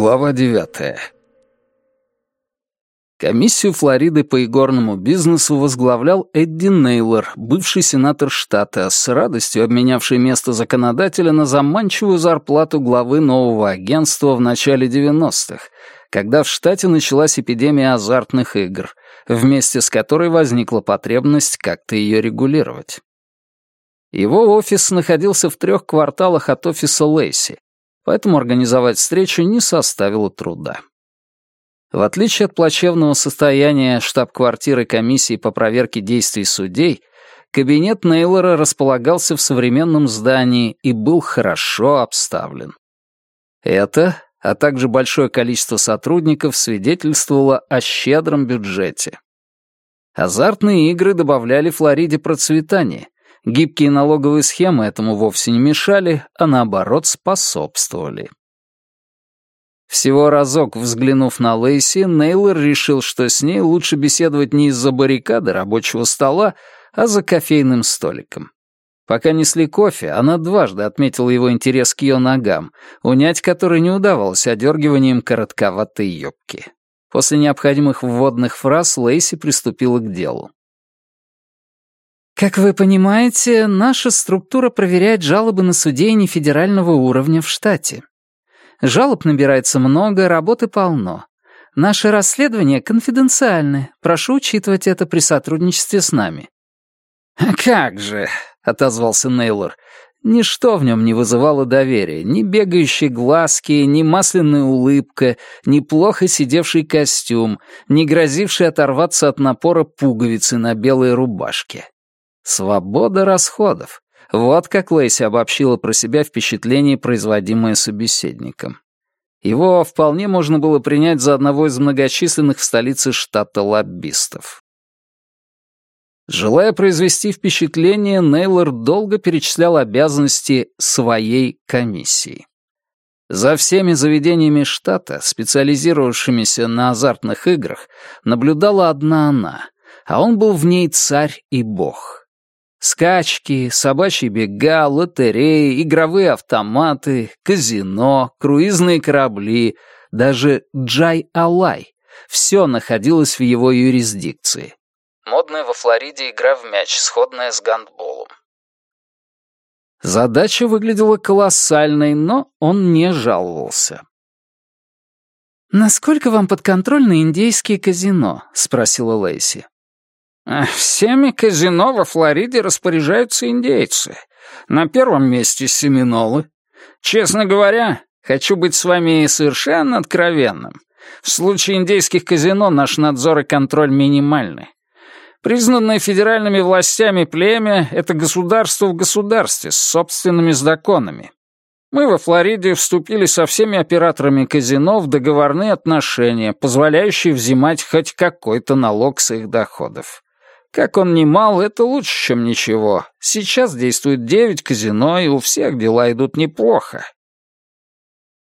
Глава девятая. Комиссию Флориды по игорному бизнесу возглавлял Эдди Нейлор, бывший сенатор штата, с радостью обменявший место законодателя на заманчивую зарплату главы нового агентства в начале 90-х, когда в штате началась эпидемия азартных игр, вместе с которой возникла потребность как-то ее регулировать. Его офис находился в трех кварталах от офиса Лейси, поэтому организовать встречу не составило труда. В отличие от плачевного состояния штаб-квартиры комиссии по проверке действий судей, кабинет Нейлора располагался в современном здании и был хорошо обставлен. Это, а также большое количество сотрудников свидетельствовало о щедром бюджете. Азартные игры добавляли Флориде процветание, Гибкие налоговые схемы этому вовсе не мешали, а наоборот способствовали. Всего разок взглянув на Лейси, Нейлор решил, что с ней лучше беседовать не из-за баррикады рабочего стола, а за кофейным столиком. Пока несли кофе, она дважды отметила его интерес к ее ногам, унять который не удавалось одергиванием коротковатой юбки. После необходимых вводных фраз Лейси приступила к делу. Как вы понимаете, наша структура проверяет жалобы на судей нефедерального уровня в штате. Жалоб набирается много, работы полно. Наши расследования конфиденциальны. Прошу учитывать это при сотрудничестве с нами». «Как же», — отозвался Нейлор, — Ничто в нем не вызывало доверия. Ни бегающие глазки, ни масляная улыбка, ни плохо сидевший костюм, ни грозивший оторваться от напора пуговицы на белой рубашке. Свобода расходов. Вот как Лейси обобщила про себя впечатление, производимое собеседником. Его вполне можно было принять за одного из многочисленных в столице штата лоббистов. Желая произвести впечатление, Нейлор долго перечислял обязанности своей комиссии. За всеми заведениями штата, специализировавшимися на азартных играх, наблюдала одна она, а он был в ней царь и бог. Скачки, собачьи бега, лотереи, игровые автоматы, казино, круизные корабли, даже Джай-Алай — все находилось в его юрисдикции. Модная во Флориде игра в мяч, сходная с гандболом. Задача выглядела колоссальной, но он не жаловался. «Насколько вам подконтрольны индейские казино?» — спросила Лейси. Всеми казино во Флориде распоряжаются индейцы. На первом месте семинолы. Честно говоря, хочу быть с вами совершенно откровенным. В случае индейских казино наш надзор и контроль минимальны. Признанное федеральными властями племя — это государство в государстве с собственными законами. Мы во Флориде вступили со всеми операторами казино в договорные отношения, позволяющие взимать хоть какой-то налог с их доходов. Как он не мал, это лучше, чем ничего. Сейчас действует девять казино, и у всех дела идут неплохо.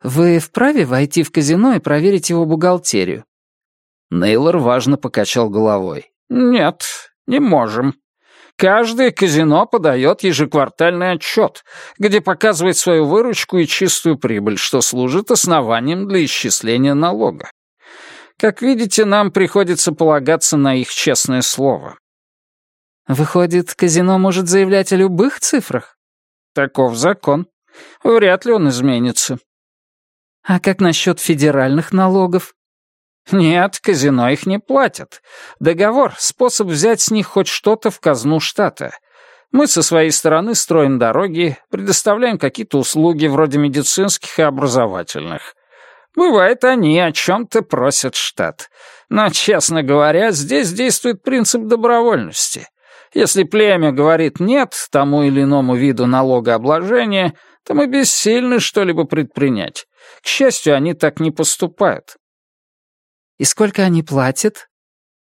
Вы вправе войти в казино и проверить его бухгалтерию? Нейлор важно покачал головой. Нет, не можем. Каждое казино подает ежеквартальный отчет, где показывает свою выручку и чистую прибыль, что служит основанием для исчисления налога. Как видите, нам приходится полагаться на их честное слово. Выходит, казино может заявлять о любых цифрах? Таков закон. Вряд ли он изменится. А как насчет федеральных налогов? Нет, казино их не платят. Договор — способ взять с них хоть что-то в казну штата. Мы со своей стороны строим дороги, предоставляем какие-то услуги вроде медицинских и образовательных. Бывает, они о чем-то просят штат. Но, честно говоря, здесь действует принцип добровольности. Если племя говорит «нет» тому или иному виду налогообложения, то мы бессильны что-либо предпринять. К счастью, они так не поступают. И сколько они платят?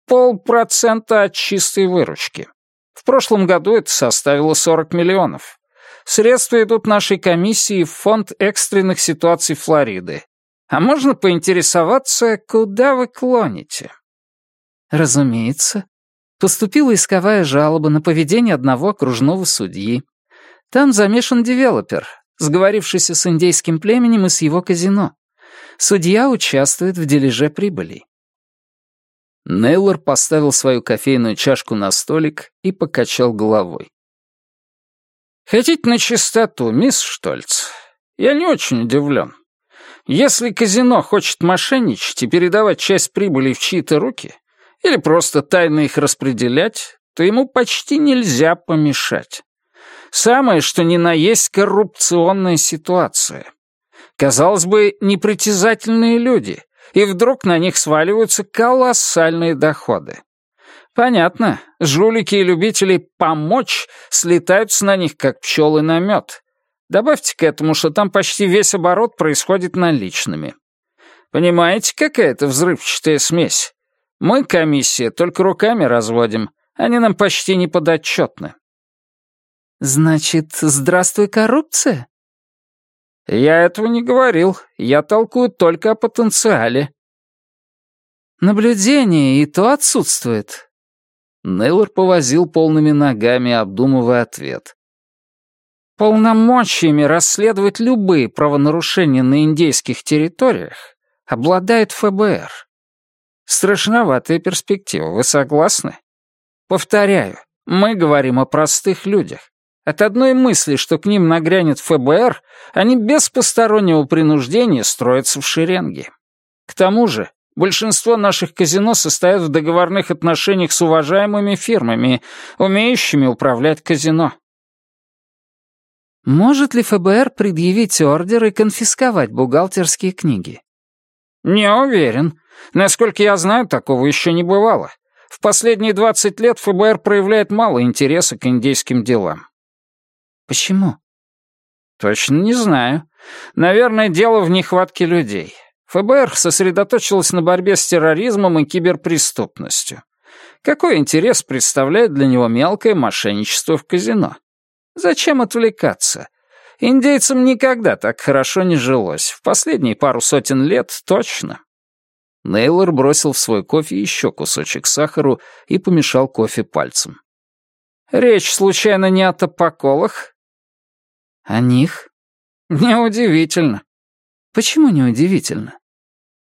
Полпроцента от чистой выручки. В прошлом году это составило 40 миллионов. Средства идут нашей комиссии в фонд экстренных ситуаций Флориды. А можно поинтересоваться, куда вы клоните? Разумеется. Поступила исковая жалоба на поведение одного окружного судьи. Там замешан девелопер, сговорившийся с индейским племенем и с его казино. Судья участвует в дележе прибыли. Нейлор поставил свою кофейную чашку на столик и покачал головой. «Хотите на чистоту, мисс Штольц? Я не очень удивлен. Если казино хочет мошенничать и передавать часть прибыли в чьи-то руки, или просто тайно их распределять, то ему почти нельзя помешать. Самое, что ни на есть коррупционная ситуация. Казалось бы, непритязательные люди, и вдруг на них сваливаются колоссальные доходы. Понятно, жулики и любители «помочь» слетаются на них, как пчелы на мед. Добавьте к этому, что там почти весь оборот происходит наличными. Понимаете, какая это взрывчатая смесь? Мы, комиссия, только руками разводим. Они нам почти не подотчетны. Значит, здравствуй, коррупция? Я этого не говорил. Я толкую только о потенциале. Наблюдение и то отсутствует. Нейлор повозил полными ногами, обдумывая ответ. Полномочиями расследовать любые правонарушения на индейских территориях обладает ФБР. Страшноватая перспектива, вы согласны? Повторяю, мы говорим о простых людях. От одной мысли, что к ним нагрянет ФБР, они без постороннего принуждения строятся в шеренге. К тому же, большинство наших казино состоят в договорных отношениях с уважаемыми фирмами, умеющими управлять казино. Может ли ФБР предъявить ордер и конфисковать бухгалтерские книги? Не уверен. Насколько я знаю, такого еще не бывало. В последние 20 лет ФБР проявляет мало интереса к индейским делам. Почему? Точно не знаю. Наверное, дело в нехватке людей. ФБР сосредоточилось на борьбе с терроризмом и киберпреступностью. Какой интерес представляет для него мелкое мошенничество в казино? Зачем отвлекаться? Индейцам никогда так хорошо не жилось. В последние пару сотен лет точно. Нейлор бросил в свой кофе еще кусочек сахару и помешал кофе пальцем. «Речь, случайно, не о топоколах?» «О них?» «Неудивительно». «Почему неудивительно?»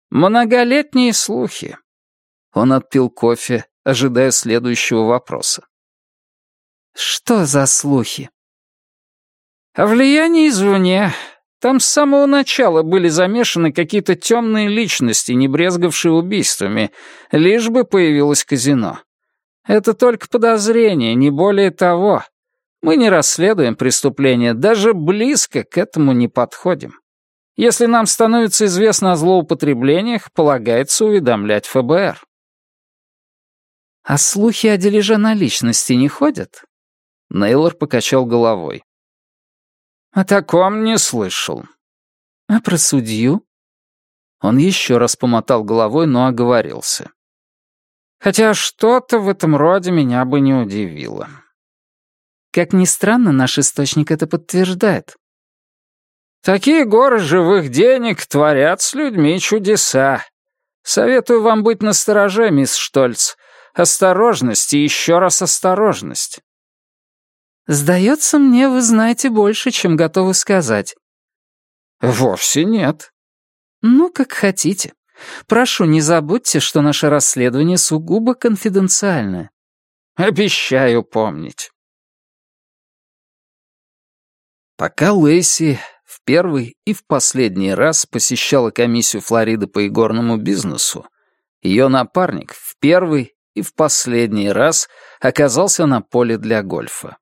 «Многолетние слухи». Он отпил кофе, ожидая следующего вопроса. «Что за слухи?» «О влиянии извне. Там с самого начала были замешаны какие-то темные личности, не брезгавшие убийствами, лишь бы появилось казино. Это только подозрение, не более того. Мы не расследуем преступления, даже близко к этому не подходим. Если нам становится известно о злоупотреблениях, полагается уведомлять ФБР. А слухи о дележе наличности не ходят? Нейлор покачал головой. О таком не слышал. А про судью? Он еще раз помотал головой, но оговорился. Хотя что-то в этом роде меня бы не удивило. Как ни странно, наш источник это подтверждает. Такие горы живых денег творят с людьми чудеса. Советую вам быть настороже, мисс Штольц. Осторожность и еще раз осторожность. «Сдается мне, вы знаете больше, чем готовы сказать». «Вовсе нет». «Ну, как хотите. Прошу, не забудьте, что наше расследование сугубо конфиденциальное». «Обещаю помнить». Пока Лэйси в первый и в последний раз посещала комиссию Флориды по игорному бизнесу, ее напарник в первый и в последний раз оказался на поле для гольфа.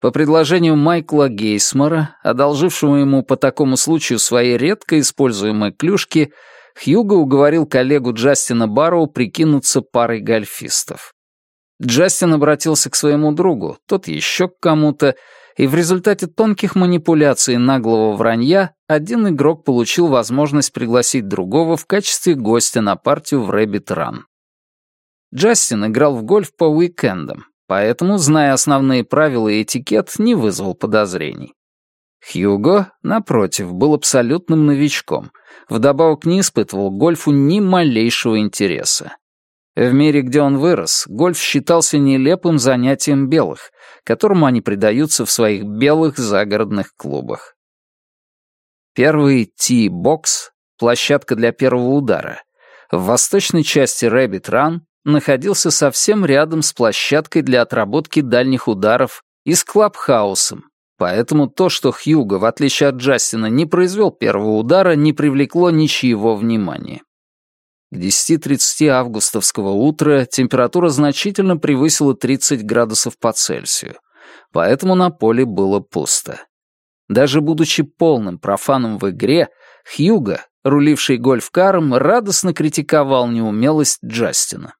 По предложению Майкла Гейсмора, одолжившего ему по такому случаю свои редко используемые клюшки, Хьюго уговорил коллегу Джастина Барроу прикинуться парой гольфистов. Джастин обратился к своему другу, тот еще к кому-то, и в результате тонких манипуляций наглого вранья один игрок получил возможность пригласить другого в качестве гостя на партию в Рэббит Ран. Джастин играл в гольф по уикендам, Поэтому, зная основные правила и этикет, не вызвал подозрений. Хьюго, напротив, был абсолютным новичком, вдобавок не испытывал гольфу ни малейшего интереса. В мире, где он вырос, гольф считался нелепым занятием белых, которому они предаются в своих белых загородных клубах. Первый ти-бокс площадка для первого удара, в восточной части Рэббит Ран находился совсем рядом с площадкой для отработки дальних ударов и с клабхаусом, поэтому то, что Хьюго, в отличие от Джастина, не произвел первого удара, не привлекло ничьего внимания. К 10.30 августовского утра температура значительно превысила 30 градусов по Цельсию, поэтому на поле было пусто. Даже будучи полным профаном в игре, Хьюго, руливший гольф-каром, радостно критиковал неумелость Джастина.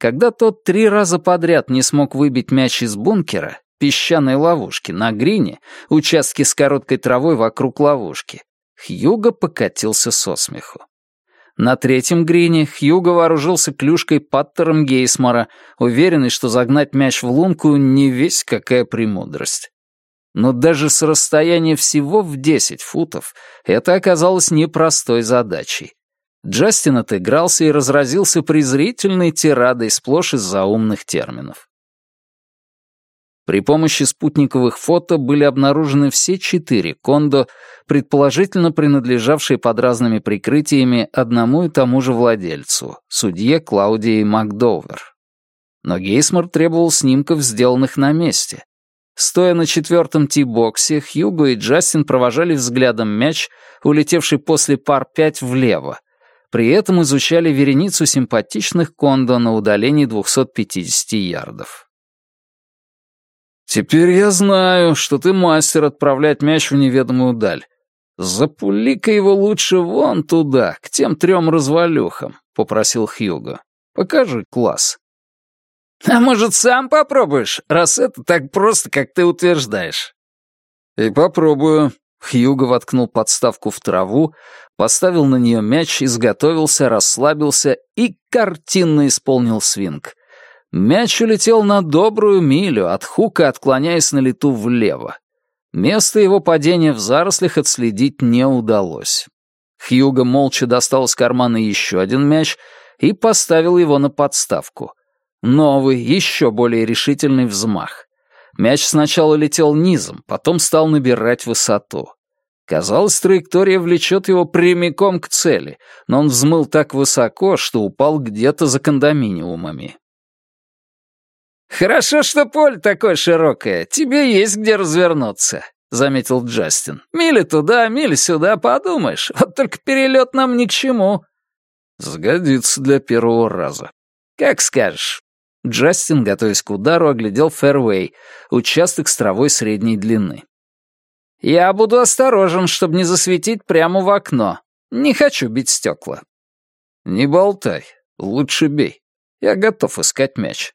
Когда тот три раза подряд не смог выбить мяч из бункера, песчаной ловушки, на грине, участке с короткой травой вокруг ловушки, Хьюго покатился со смеху. На третьем грине Хьюго вооружился клюшкой Паттером Гейсмора, уверенный, что загнать мяч в лунку не весь какая премудрость. Но даже с расстояния всего в 10 футов это оказалось непростой задачей. Джастин отыгрался и разразился презрительной тирадой сплошь из заумных терминов. При помощи спутниковых фото были обнаружены все четыре кондо, предположительно принадлежавшие под разными прикрытиями одному и тому же владельцу, судье Клаудии Макдовер. Но Гейсмор требовал снимков, сделанных на месте. Стоя на четвертом ти-боксе, Хьюго и Джастин провожали взглядом мяч, улетевший после пар пять влево. При этом изучали вереницу симпатичных кондо на удалении 250 ярдов. «Теперь я знаю, что ты мастер отправлять мяч в неведомую даль. Запули-ка его лучше вон туда, к тем трем развалюхам», — попросил Хьюго. «Покажи класс». «А может, сам попробуешь, раз это так просто, как ты утверждаешь?» «И попробую». Хьюго воткнул подставку в траву, поставил на нее мяч, изготовился, расслабился и картинно исполнил свинг. Мяч улетел на добрую милю от хука, отклоняясь на лету влево. Место его падения в зарослях отследить не удалось. Хьюго молча достал из кармана еще один мяч и поставил его на подставку. Новый, еще более решительный взмах. Мяч сначала летел низом, потом стал набирать высоту. Казалось, траектория влечет его прямиком к цели, но он взмыл так высоко, что упал где-то за кондоминиумами. «Хорошо, что поле такое широкое, тебе есть где развернуться», — заметил Джастин. «Мили туда, мили сюда, подумаешь. Вот только перелет нам ни к чему». «Сгодится для первого раза». «Как скажешь». Джастин, готовясь к удару, оглядел фэрвей, участок с травой средней длины. «Я буду осторожен, чтобы не засветить прямо в окно. Не хочу бить стекла». «Не болтай, лучше бей. Я готов искать мяч».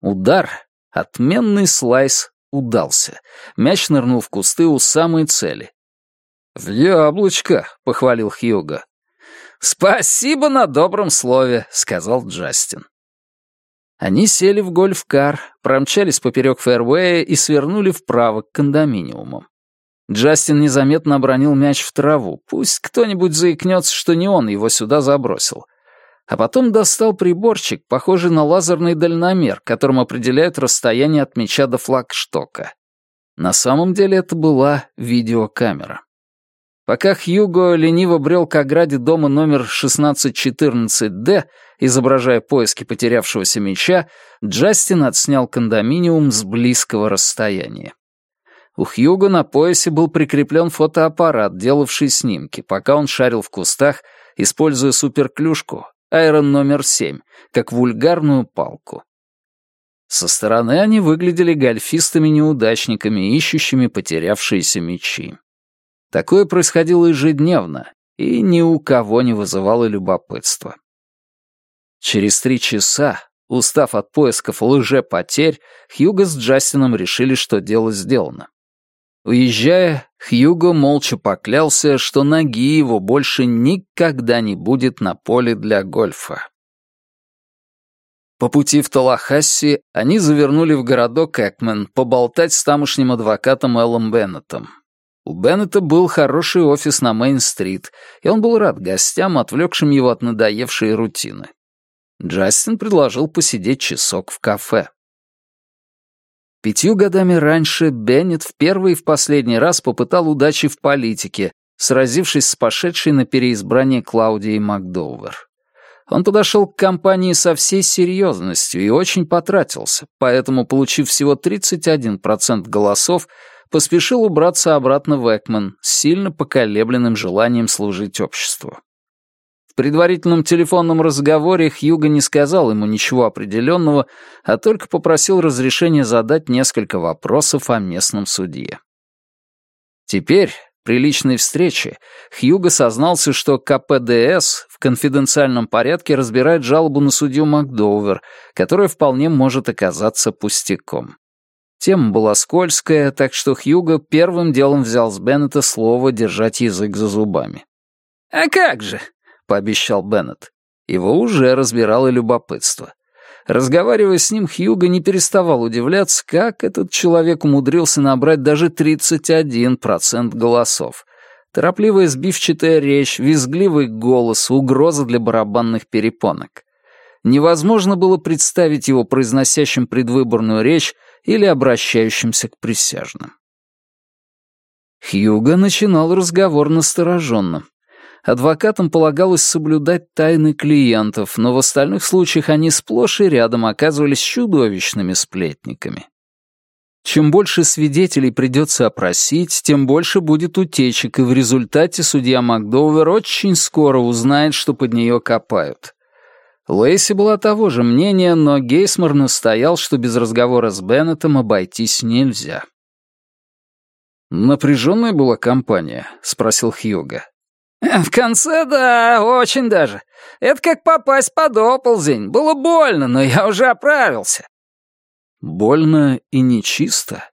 Удар, отменный слайс, удался. Мяч нырнул в кусты у самой цели. «В яблочко», — похвалил Хьюго. «Спасибо на добром слове», — сказал Джастин. Они сели в гольф-кар, промчались поперек фэрвея и свернули вправо к кондоминиумам. Джастин незаметно обронил мяч в траву. Пусть кто-нибудь заикнется, что не он его сюда забросил а потом достал приборчик, похожий на лазерный дальномер, которым определяют расстояние от мяча до флагштока. На самом деле это была видеокамера. Пока Хьюго лениво брел к ограде дома номер 1614-Д, изображая поиски потерявшегося мяча, Джастин отснял кондоминиум с близкого расстояния. У Хьюго на поясе был прикреплен фотоаппарат, делавший снимки, пока он шарил в кустах, используя суперклюшку, Айрон номер семь, как вульгарную палку. Со стороны они выглядели гольфистами-неудачниками, ищущими потерявшиеся мечи. Такое происходило ежедневно и ни у кого не вызывало любопытства. Через три часа, устав от поисков лже-потерь, Хьюго с Джастином решили, что дело сделано. Уезжая, Хьюго молча поклялся, что ноги его больше никогда не будет на поле для гольфа. По пути в Талахасси они завернули в городок Экмен поболтать с тамошним адвокатом Эллом Беннетом. У Беннета был хороший офис на Мейн-стрит, и он был рад гостям, отвлекшим его от надоевшей рутины. Джастин предложил посидеть часок в кафе. Пятью годами раньше Беннет в первый и в последний раз попытал удачи в политике, сразившись с пошедшей на переизбрание Клаудией Макдоувер. Он подошел к компании со всей серьезностью и очень потратился, поэтому, получив всего 31% голосов, поспешил убраться обратно в Экман с сильно поколебленным желанием служить обществу. В предварительном телефонном разговоре Хьюго не сказал ему ничего определенного, а только попросил разрешения задать несколько вопросов о местном судье. Теперь, при личной встрече, Хьюго сознался, что КПДС в конфиденциальном порядке разбирает жалобу на судью Макдоувер, которая вполне может оказаться пустяком. Тема была скользкая, так что Хьюго первым делом взял с Беннета слово держать язык за зубами. «А как же?» — пообещал Беннет. Его уже разбирало любопытство. Разговаривая с ним, Хьюго не переставал удивляться, как этот человек умудрился набрать даже 31% голосов. Торопливая сбивчатая речь, визгливый голос, угроза для барабанных перепонок. Невозможно было представить его произносящим предвыборную речь или обращающимся к присяжным. Хьюго начинал разговор настороженно адвокатам полагалось соблюдать тайны клиентов, но в остальных случаях они сплошь и рядом оказывались чудовищными сплетниками. Чем больше свидетелей придется опросить, тем больше будет утечек, и в результате судья Макдоувер очень скоро узнает, что под нее копают. Лейси была того же мнения, но Гейсмор настоял, что без разговора с Беннетом обойтись нельзя. «Напряженная была компания?» — спросил Хьюга. «В конце, да, очень даже. Это как попасть под оползень. Было больно, но я уже оправился». «Больно и нечисто?»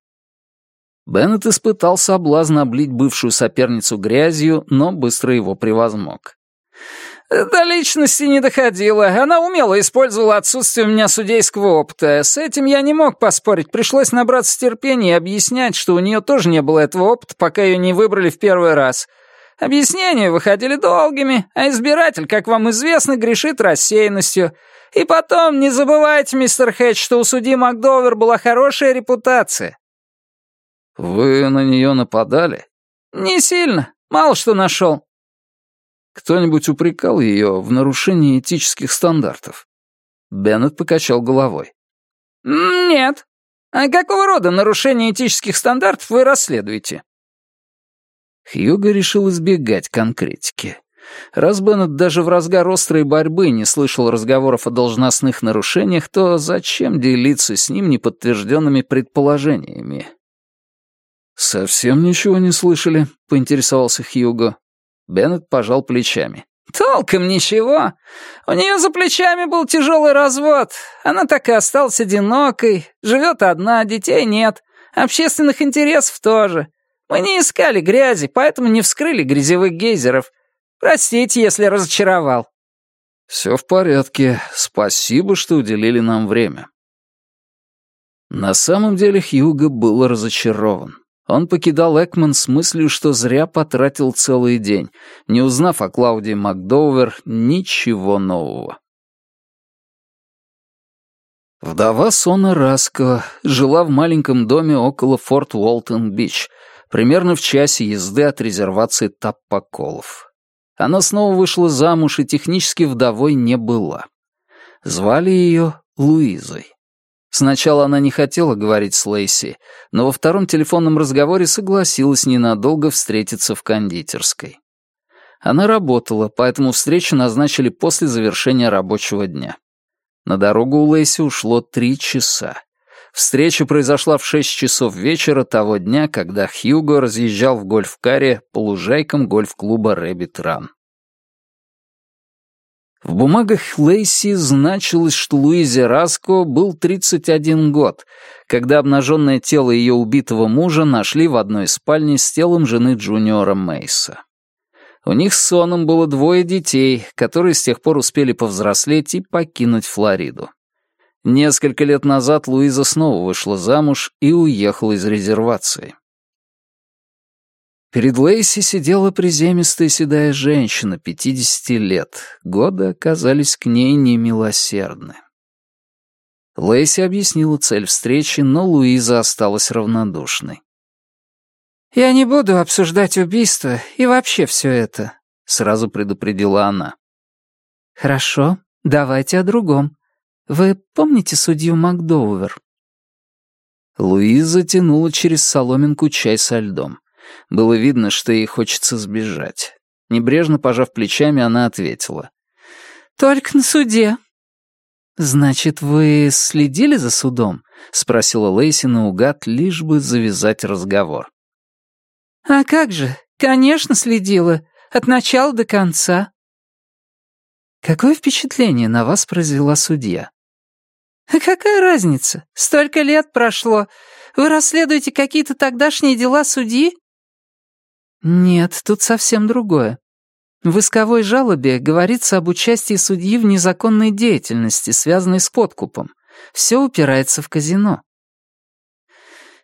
Беннет испытал соблазн облить бывшую соперницу грязью, но быстро его превозмог. «До личности не доходило. Она умело использовала отсутствие у меня судейского опыта. С этим я не мог поспорить. Пришлось набраться терпения и объяснять, что у нее тоже не было этого опыта, пока ее не выбрали в первый раз. Объяснения выходили долгими, а избиратель, как вам известно, грешит рассеянностью. И потом, не забывайте, мистер Хэтч, что у судьи Макдовер была хорошая репутация». «Вы на нее нападали?» «Не сильно. Мало что нашел». «Кто-нибудь упрекал ее в нарушении этических стандартов?» Беннет покачал головой. «Нет. А какого рода нарушение этических стандартов вы расследуете?» Хьюго решил избегать конкретики. Раз Беннет даже в разгар острой борьбы не слышал разговоров о должностных нарушениях, то зачем делиться с ним неподтвержденными предположениями? «Совсем ничего не слышали?» — поинтересовался Хьюго. Беннет пожал плечами. «Толком ничего. У нее за плечами был тяжелый развод. Она так и осталась одинокой, живет одна, детей нет, общественных интересов тоже. Мы не искали грязи, поэтому не вскрыли грязевых гейзеров. Простите, если разочаровал». «Все в порядке. Спасибо, что уделили нам время». На самом деле Хьюго был разочарован. Он покидал Экман с мыслью, что зря потратил целый день, не узнав о Клаудии Макдоувер ничего нового. Вдова Сона Разко жила в маленьком доме около Форт Уолтон-Бич, примерно в часе езды от резервации Таппоколов. Она снова вышла замуж и технически вдовой не была. Звали ее Луизой. Сначала она не хотела говорить с Лейси, но во втором телефонном разговоре согласилась ненадолго встретиться в кондитерской. Она работала, поэтому встречу назначили после завершения рабочего дня. На дорогу у Лейси ушло три часа. Встреча произошла в шесть часов вечера того дня, когда Хьюго разъезжал в гольф-каре по лужайкам гольф-клуба «Рэббит Ран». В бумагах Лейси значилось, что Луизе Раско был 31 год, когда обнаженное тело ее убитого мужа нашли в одной спальне с телом жены Джуниора Мейса. У них с Соном было двое детей, которые с тех пор успели повзрослеть и покинуть Флориду. Несколько лет назад Луиза снова вышла замуж и уехала из резервации. Перед Лейси сидела приземистая седая женщина, 50 лет. Годы оказались к ней немилосердны. Лейси объяснила цель встречи, но Луиза осталась равнодушной. «Я не буду обсуждать убийство и вообще все это», — сразу предупредила она. «Хорошо, давайте о другом. Вы помните судью Макдоувер?» Луиза тянула через соломинку чай со льдом. Было видно, что ей хочется сбежать. Небрежно пожав плечами, она ответила. «Только на суде». «Значит, вы следили за судом?» — спросила Лейси наугад, лишь бы завязать разговор. «А как же? Конечно, следила. От начала до конца». «Какое впечатление на вас произвела судья?» «А какая разница? Столько лет прошло. Вы расследуете какие-то тогдашние дела судьи?» «Нет, тут совсем другое. В исковой жалобе говорится об участии судьи в незаконной деятельности, связанной с подкупом. Все упирается в казино».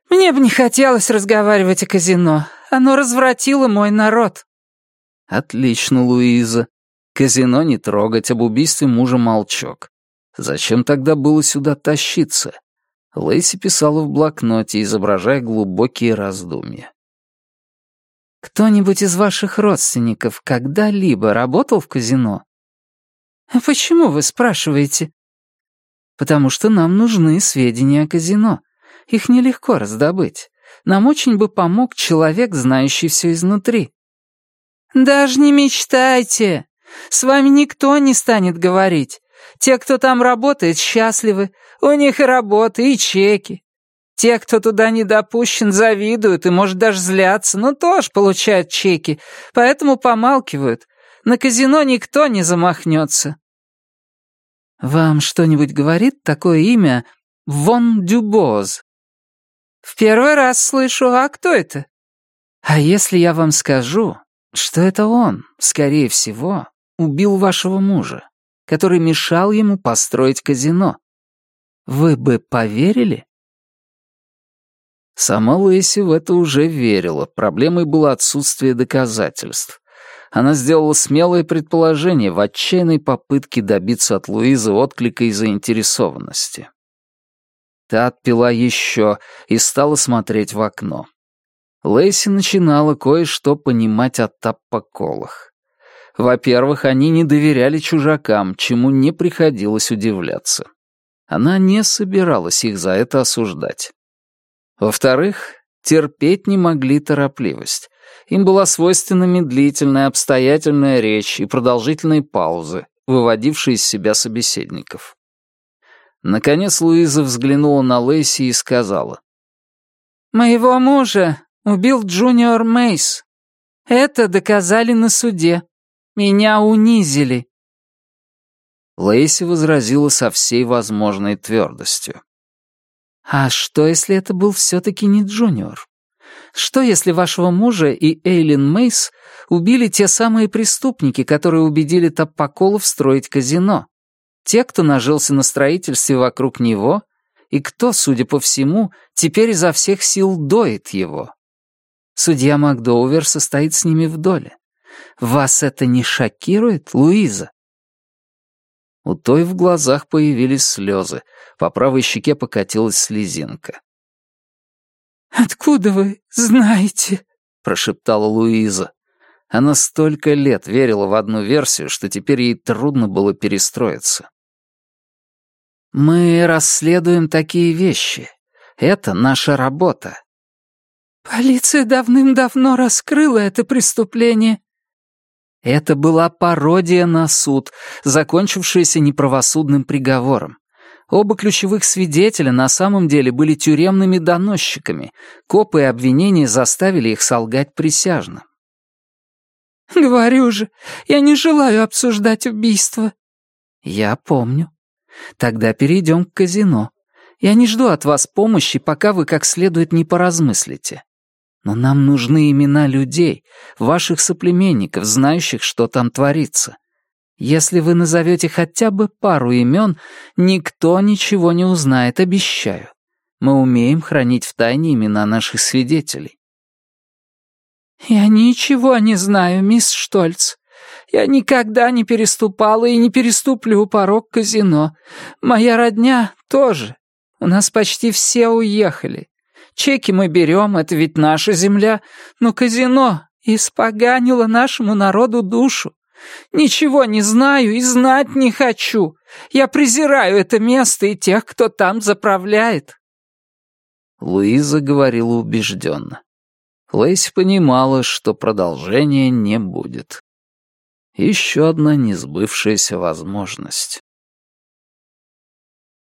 «Мне бы не хотелось разговаривать о казино. Оно развратило мой народ». «Отлично, Луиза. Казино не трогать, об убийстве мужа молчок. Зачем тогда было сюда тащиться? Лейси писала в блокноте, изображая глубокие раздумья. «Кто-нибудь из ваших родственников когда-либо работал в казино?» «А почему вы спрашиваете?» «Потому что нам нужны сведения о казино. Их нелегко раздобыть. Нам очень бы помог человек, знающий все изнутри». «Даже не мечтайте. С вами никто не станет говорить. Те, кто там работает, счастливы. У них и работа, и чеки. Те, кто туда не допущен, завидуют и, может, даже злятся, но тоже получают чеки, поэтому помалкивают. На казино никто не замахнется. Вам что-нибудь говорит такое имя Вон Дюбоз? В первый раз слышу, а кто это? А если я вам скажу, что это он, скорее всего, убил вашего мужа? который мешал ему построить казино. Вы бы поверили? Сама Лэйси в это уже верила. Проблемой было отсутствие доказательств. Она сделала смелое предположение в отчаянной попытке добиться от Луизы отклика и заинтересованности. Та отпила еще и стала смотреть в окно. Лэйси начинала кое-что понимать о таппоколах. Во-первых, они не доверяли чужакам, чему не приходилось удивляться. Она не собиралась их за это осуждать. Во-вторых, терпеть не могли торопливость. Им была свойственна медлительная, обстоятельная речь и продолжительные паузы, выводившие из себя собеседников. Наконец Луиза взглянула на Лейси и сказала. «Моего мужа убил Джуниор Мейс. Это доказали на суде. Меня унизили!» Лейси возразила со всей возможной твердостью. «А что, если это был все-таки не Джуниор? Что, если вашего мужа и Эйлин Мейс убили те самые преступники, которые убедили Таппоколов строить казино? Те, кто нажился на строительстве вокруг него, и кто, судя по всему, теперь изо всех сил доит его? Судья Макдоувер состоит с ними в доле. Вас это не шокирует, Луиза?» У той в глазах появились слезы, по правой щеке покатилась слезинка. «Откуда вы знаете?» — прошептала Луиза. Она столько лет верила в одну версию, что теперь ей трудно было перестроиться. «Мы расследуем такие вещи. Это наша работа». «Полиция давным-давно раскрыла это преступление», это была пародия на суд, закончившаяся неправосудным приговором. Оба ключевых свидетеля на самом деле были тюремными доносчиками. Копы и обвинения заставили их солгать присяжным. «Говорю же, я не желаю обсуждать убийство». «Я помню. Тогда перейдем к казино. Я не жду от вас помощи, пока вы как следует не поразмыслите. Но нам нужны имена людей, ваших соплеменников, знающих, что там творится. Если вы назовете хотя бы пару имен, никто ничего не узнает, обещаю. Мы умеем хранить в тайне имена наших свидетелей. «Я ничего не знаю, мисс Штольц. Я никогда не переступала и не переступлю порог казино. Моя родня тоже. У нас почти все уехали. Чеки мы берем, это ведь наша земля, но казино испоганило нашему народу душу. Ничего не знаю и знать не хочу. Я презираю это место и тех, кто там заправляет». Луиза говорила убежденно. Лейси понимала, что продолжения не будет. Еще одна несбывшаяся возможность.